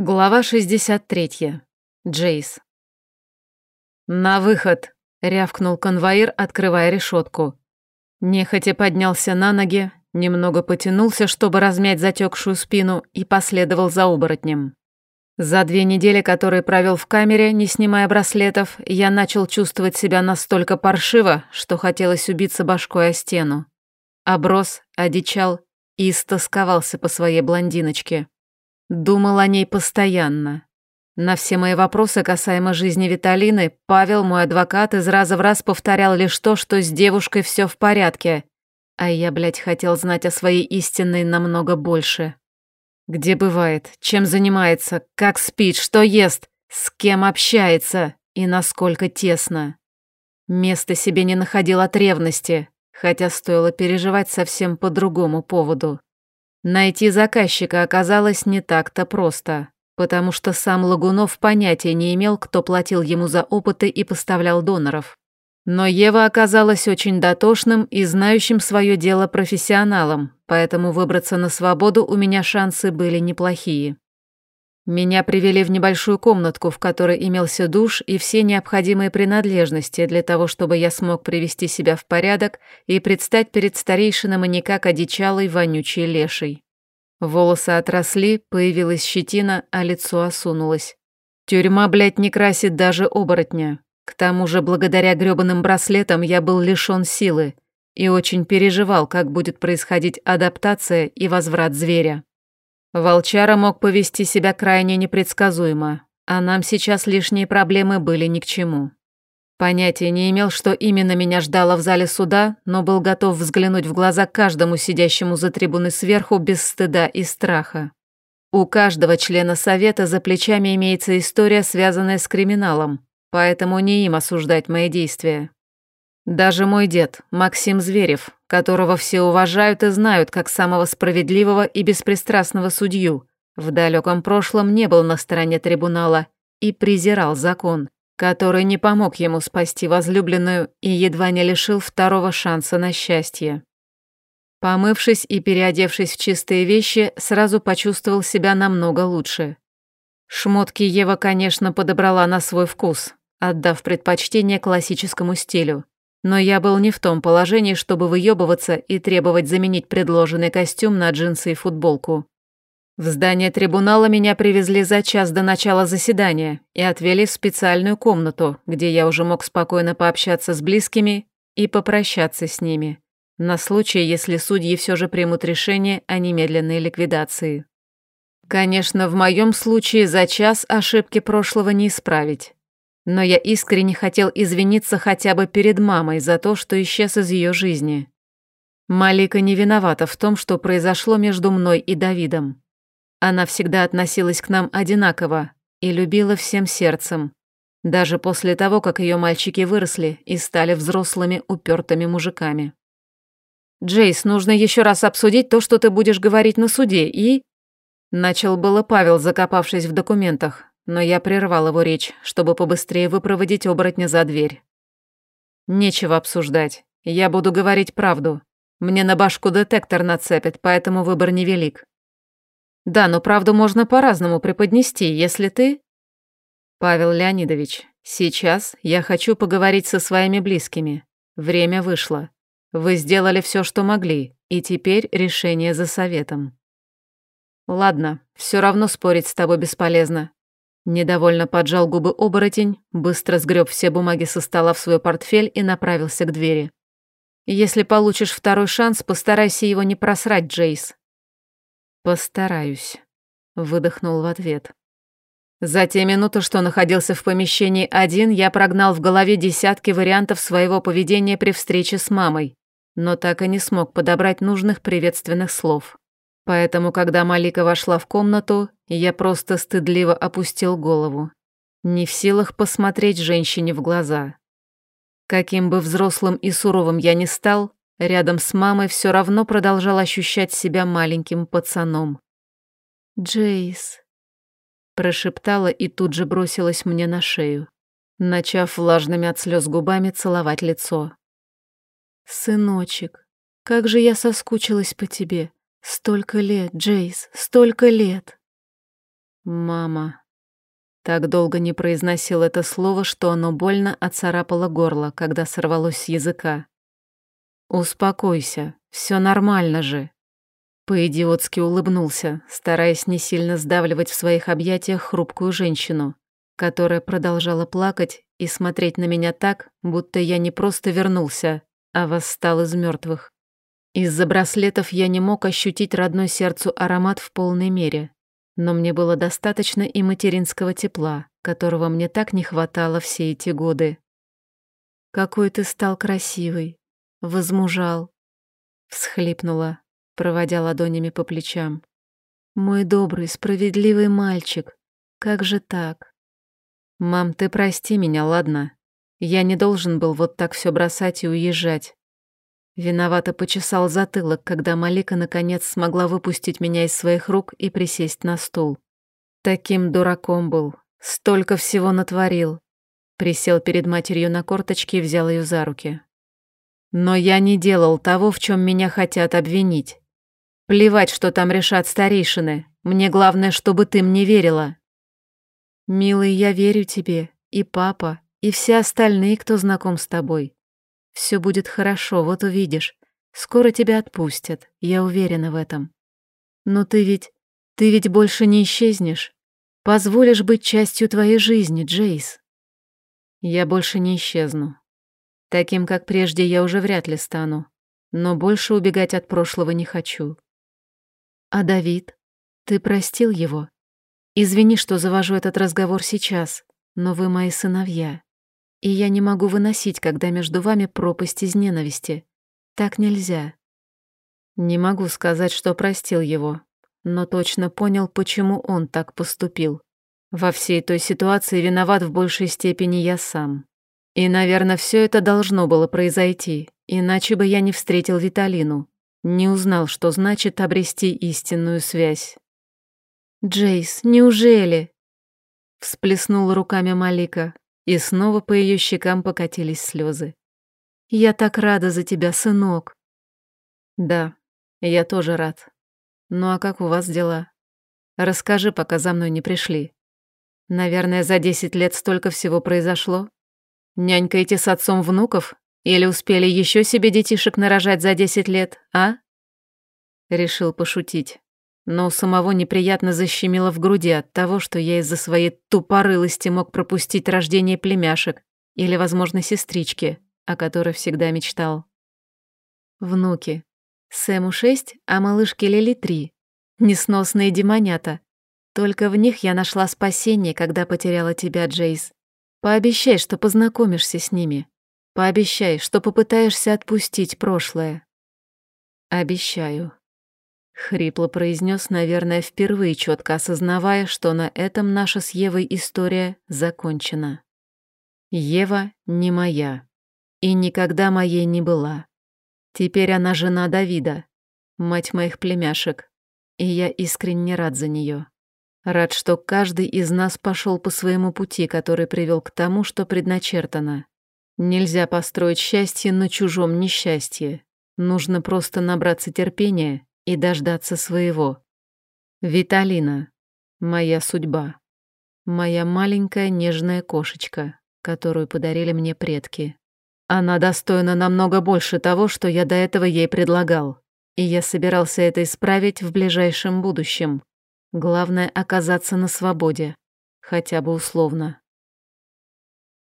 Глава 63. Джейс. «На выход!» — рявкнул конвоир, открывая решетку. Нехотя поднялся на ноги, немного потянулся, чтобы размять затекшую спину, и последовал за оборотнем. За две недели, которые провел в камере, не снимая браслетов, я начал чувствовать себя настолько паршиво, что хотелось убиться башкой о стену. Оброс, одичал и истосковался по своей блондиночке. Думал о ней постоянно. На все мои вопросы касаемо жизни Виталины Павел, мой адвокат, из раза в раз повторял лишь то, что с девушкой все в порядке. А я, блядь, хотел знать о своей истинной намного больше. Где бывает, чем занимается, как спит, что ест, с кем общается и насколько тесно. Места себе не находил от ревности, хотя стоило переживать совсем по другому поводу. Найти заказчика оказалось не так-то просто, потому что сам Лагунов понятия не имел, кто платил ему за опыты и поставлял доноров. Но Ева оказалась очень дотошным и знающим свое дело профессионалом, поэтому выбраться на свободу у меня шансы были неплохие. Меня привели в небольшую комнатку, в которой имелся душ и все необходимые принадлежности для того, чтобы я смог привести себя в порядок и предстать перед старейшином и никак одичалой вонючей лешей. Волосы отросли, появилась щетина, а лицо осунулось. Тюрьма, блядь, не красит даже оборотня. К тому же, благодаря грёбаным браслетам я был лишён силы и очень переживал, как будет происходить адаптация и возврат зверя. Волчара мог повести себя крайне непредсказуемо, а нам сейчас лишние проблемы были ни к чему. Понятия не имел, что именно меня ждало в зале суда, но был готов взглянуть в глаза каждому сидящему за трибуной сверху без стыда и страха. У каждого члена совета за плечами имеется история, связанная с криминалом, поэтому не им осуждать мои действия. Даже мой дед, Максим Зверев, которого все уважают и знают как самого справедливого и беспристрастного судью, в далеком прошлом не был на стороне трибунала и презирал закон, который не помог ему спасти возлюбленную и едва не лишил второго шанса на счастье. Помывшись и переодевшись в чистые вещи, сразу почувствовал себя намного лучше. Шмотки Ева, конечно, подобрала на свой вкус, отдав предпочтение классическому стилю. Но я был не в том положении, чтобы выебываться и требовать заменить предложенный костюм на джинсы и футболку. В здание трибунала меня привезли за час до начала заседания и отвели в специальную комнату, где я уже мог спокойно пообщаться с близкими и попрощаться с ними, на случай, если судьи все же примут решение о немедленной ликвидации. Конечно, в моем случае за час ошибки прошлого не исправить но я искренне хотел извиниться хотя бы перед мамой за то, что исчез из ее жизни. Малика не виновата в том, что произошло между мной и Давидом. Она всегда относилась к нам одинаково и любила всем сердцем, даже после того, как ее мальчики выросли и стали взрослыми упертыми мужиками. «Джейс, нужно еще раз обсудить то, что ты будешь говорить на суде, и...» Начал было Павел, закопавшись в документах, но я прервал его речь, чтобы побыстрее выпроводить оборотня за дверь. Нечего обсуждать. Я буду говорить правду. Мне на башку детектор нацепят, поэтому выбор невелик. Да, но правду можно по-разному преподнести, если ты... Павел Леонидович, сейчас я хочу поговорить со своими близкими. Время вышло. Вы сделали все, что могли, и теперь решение за советом. Ладно, все равно спорить с тобой бесполезно. Недовольно поджал губы оборотень, быстро сгреб все бумаги со стола в свой портфель и направился к двери. «Если получишь второй шанс, постарайся его не просрать, Джейс». «Постараюсь», — выдохнул в ответ. За те минуты, что находился в помещении один, я прогнал в голове десятки вариантов своего поведения при встрече с мамой, но так и не смог подобрать нужных приветственных слов. Поэтому, когда Малика вошла в комнату, я просто стыдливо опустил голову, не в силах посмотреть женщине в глаза. Каким бы взрослым и суровым я ни стал, рядом с мамой все равно продолжал ощущать себя маленьким пацаном. «Джейс», — прошептала и тут же бросилась мне на шею, начав влажными от слез губами целовать лицо. «Сыночек, как же я соскучилась по тебе!» Столько лет, Джейс, столько лет. Мама. Так долго не произносил это слово, что оно больно отцарапало горло, когда сорвалось с языка. «Успокойся, все нормально же». По-идиотски улыбнулся, стараясь не сильно сдавливать в своих объятиях хрупкую женщину, которая продолжала плакать и смотреть на меня так, будто я не просто вернулся, а восстал из мертвых. Из-за браслетов я не мог ощутить родной сердцу аромат в полной мере, но мне было достаточно и материнского тепла, которого мне так не хватало все эти годы. «Какой ты стал красивый, возмужал», — всхлипнула, проводя ладонями по плечам. «Мой добрый, справедливый мальчик, как же так?» «Мам, ты прости меня, ладно? Я не должен был вот так все бросать и уезжать. Виновато почесал затылок, когда Малика наконец смогла выпустить меня из своих рук и присесть на стул. Таким дураком был, столько всего натворил. Присел перед матерью на корточки и взял ее за руки. Но я не делал того, в чем меня хотят обвинить. Плевать, что там решат старейшины. Мне главное, чтобы ты мне верила. Милый, я верю тебе, и папа, и все остальные, кто знаком с тобой. Все будет хорошо, вот увидишь. Скоро тебя отпустят, я уверена в этом. Но ты ведь... ты ведь больше не исчезнешь. Позволишь быть частью твоей жизни, Джейс. Я больше не исчезну. Таким, как прежде, я уже вряд ли стану. Но больше убегать от прошлого не хочу. А Давид? Ты простил его? Извини, что завожу этот разговор сейчас, но вы мои сыновья. И я не могу выносить, когда между вами пропасть из ненависти. Так нельзя. Не могу сказать, что простил его, но точно понял, почему он так поступил. Во всей той ситуации виноват в большей степени я сам. И, наверное, все это должно было произойти, иначе бы я не встретил Виталину, не узнал, что значит обрести истинную связь. «Джейс, неужели?» Всплеснула руками Малика, и снова по ее щекам покатились слезы. «Я так рада за тебя, сынок!» «Да, я тоже рад. Ну а как у вас дела? Расскажи, пока за мной не пришли. Наверное, за десять лет столько всего произошло. Нянькаете с отцом внуков? Или успели еще себе детишек нарожать за десять лет, а?» Решил пошутить но у самого неприятно защемило в груди от того, что я из-за своей тупорылости мог пропустить рождение племяшек или, возможно, сестрички, о которой всегда мечтал. Внуки. Сэму шесть, а малышке Лили три. Несносные демонята. Только в них я нашла спасение, когда потеряла тебя, Джейс. Пообещай, что познакомишься с ними. Пообещай, что попытаешься отпустить прошлое. Обещаю. Хрипло произнес, наверное, впервые четко осознавая, что на этом наша с Евой история закончена. Ева не моя. И никогда моей не была. Теперь она жена Давида, мать моих племяшек. И я искренне рад за нее. Рад, что каждый из нас пошел по своему пути, который привел к тому, что предначертано. Нельзя построить счастье на чужом несчастье. Нужно просто набраться терпения и дождаться своего. Виталина, моя судьба. Моя маленькая нежная кошечка, которую подарили мне предки. Она достойна намного больше того, что я до этого ей предлагал, и я собирался это исправить в ближайшем будущем. Главное — оказаться на свободе, хотя бы условно.